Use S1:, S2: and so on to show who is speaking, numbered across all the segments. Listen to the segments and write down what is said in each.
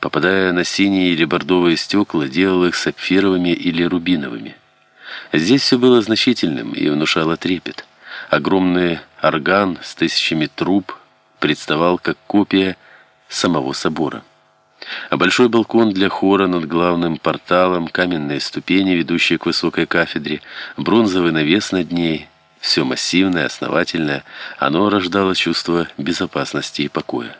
S1: попадая на синие или бордовые стекла, делал их сапфировыми или рубиновыми. Здесь все было значительным и внушало трепет. Огромный орган с тысячами труб представал как копия самого собора. А большой балкон для хора над главным порталом, каменные ступени, ведущие к высокой кафедре, бронзовый навес над ней, все массивное, основательное, оно рождало чувство безопасности и покоя.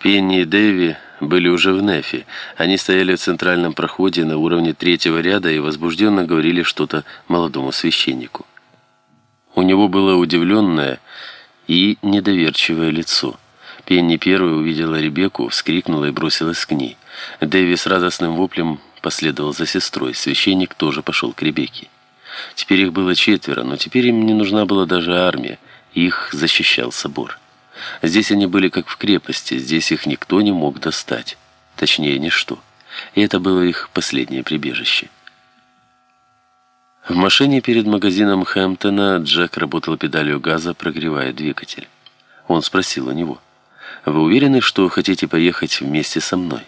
S1: Пенни и Дэви были уже в Нефе. Они стояли в центральном проходе на уровне третьего ряда и возбужденно говорили что-то молодому священнику. У него было удивленное и недоверчивое лицо. Пенни первой увидела Ребекку, вскрикнула и бросилась к ней. Дэви с радостным воплем последовал за сестрой. Священник тоже пошел к Ребекке. Теперь их было четверо, но теперь им не нужна была даже армия. Их защищал собор. Здесь они были как в крепости, здесь их никто не мог достать. Точнее, ничто. И это было их последнее прибежище. В машине перед магазином Хэмптона Джек работал педалью газа, прогревая двигатель. Он спросил у него, «Вы уверены, что хотите поехать вместе со мной?»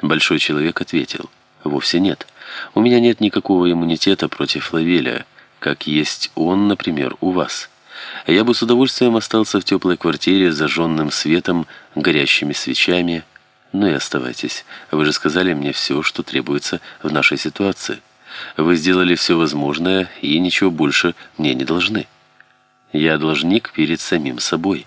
S1: Большой человек ответил, «Вовсе нет. У меня нет никакого иммунитета против Лавеля, как есть он, например, у вас». Я бы с удовольствием остался в теплой квартире с зажженным светом, горящими свечами. Ну и оставайтесь. Вы же сказали мне все, что требуется в нашей ситуации. Вы сделали все возможное и ничего больше мне не должны. Я должник перед самим собой.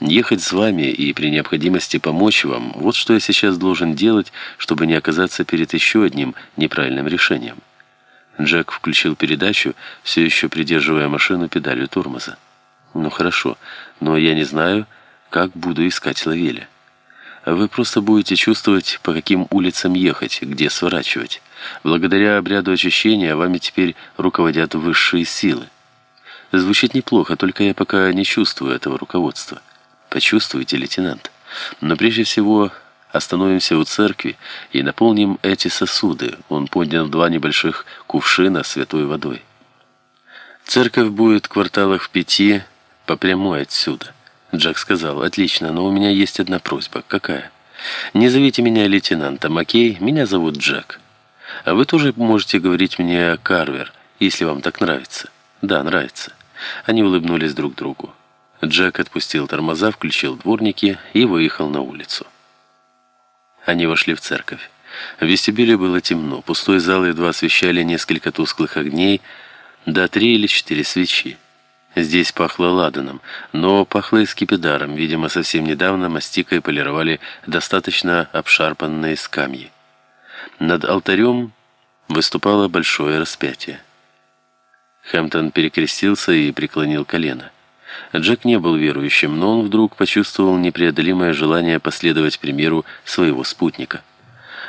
S1: Ехать с вами и при необходимости помочь вам – вот что я сейчас должен делать, чтобы не оказаться перед еще одним неправильным решением. Джек включил передачу, все еще придерживая машину педалью тормоза. «Ну хорошо, но я не знаю, как буду искать Лавеля. Вы просто будете чувствовать, по каким улицам ехать, где сворачивать. Благодаря обряду очищения вами теперь руководят высшие силы. Звучит неплохо, только я пока не чувствую этого руководства. Почувствуйте, лейтенант. Но прежде всего Остановимся у церкви и наполним эти сосуды. Он поднял два небольших кувшина святой водой. Церковь будет в кварталах в пяти по прямой отсюда. Джек сказал, отлично, но у меня есть одна просьба. Какая? Не зовите меня лейтенантом, окей? Меня зовут Джек. А вы тоже можете говорить мне Карвер, если вам так нравится. Да, нравится. Они улыбнулись друг другу. Джек отпустил тормоза, включил дворники и выехал на улицу. Они вошли в церковь. В вестибюле было темно. Пустой зал едва освещали несколько тусклых огней, да три или четыре свечи. Здесь пахло ладаном, но пахло и скипидаром. Видимо, совсем недавно мастикой полировали достаточно обшарпанные скамьи. Над алтарем выступало большое распятие. Хэмптон перекрестился и преклонил колено. Джек не был верующим, но он вдруг почувствовал непреодолимое желание последовать примеру своего спутника.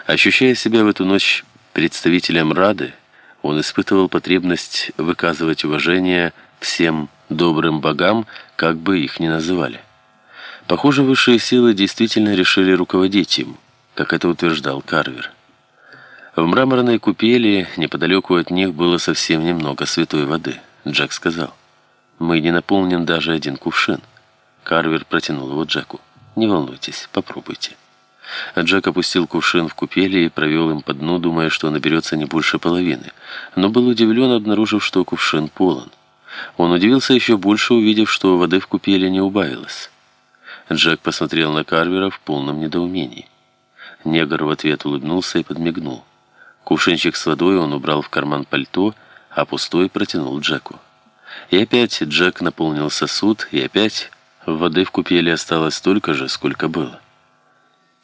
S1: Ощущая себя в эту ночь представителем Рады, он испытывал потребность выказывать уважение всем добрым богам, как бы их ни называли. Похоже, высшие силы действительно решили руководить им, как это утверждал Карвер. В мраморной купели неподалеку от них было совсем немного святой воды, Джек сказал. Мы не наполним даже один кувшин. Карвер протянул его Джеку. Не волнуйтесь, попробуйте. Джек опустил кувшин в купели и провел им по дну, думая, что наберется не больше половины. Но был удивлен, обнаружив, что кувшин полон. Он удивился еще больше, увидев, что воды в купели не убавилось. Джек посмотрел на Карвера в полном недоумении. Негр в ответ улыбнулся и подмигнул. Кувшинчик с водой он убрал в карман пальто, а пустой протянул Джеку. И опять Джек наполнил сосуд, и опять воды в купели осталось столько же, сколько было.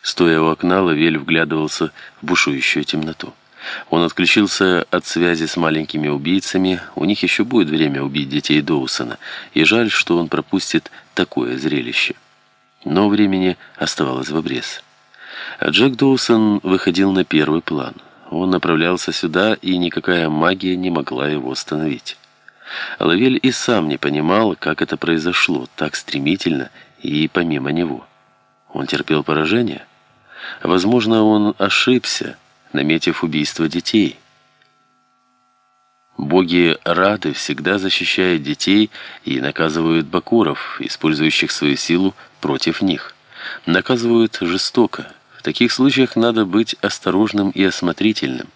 S1: Стоя у окна, Лавель вглядывался в бушующую темноту. Он отключился от связи с маленькими убийцами, у них еще будет время убить детей Доусона, и жаль, что он пропустит такое зрелище. Но времени оставалось в обрез. А Джек Доусон выходил на первый план. Он направлялся сюда, и никакая магия не могла его остановить. Лавель и сам не понимал, как это произошло так стремительно и помимо него. Он терпел поражение? Возможно, он ошибся, наметив убийство детей. Боги Рады всегда защищают детей и наказывают бакуров, использующих свою силу против них. наказывают жестоко. В таких случаях надо быть осторожным и осмотрительным.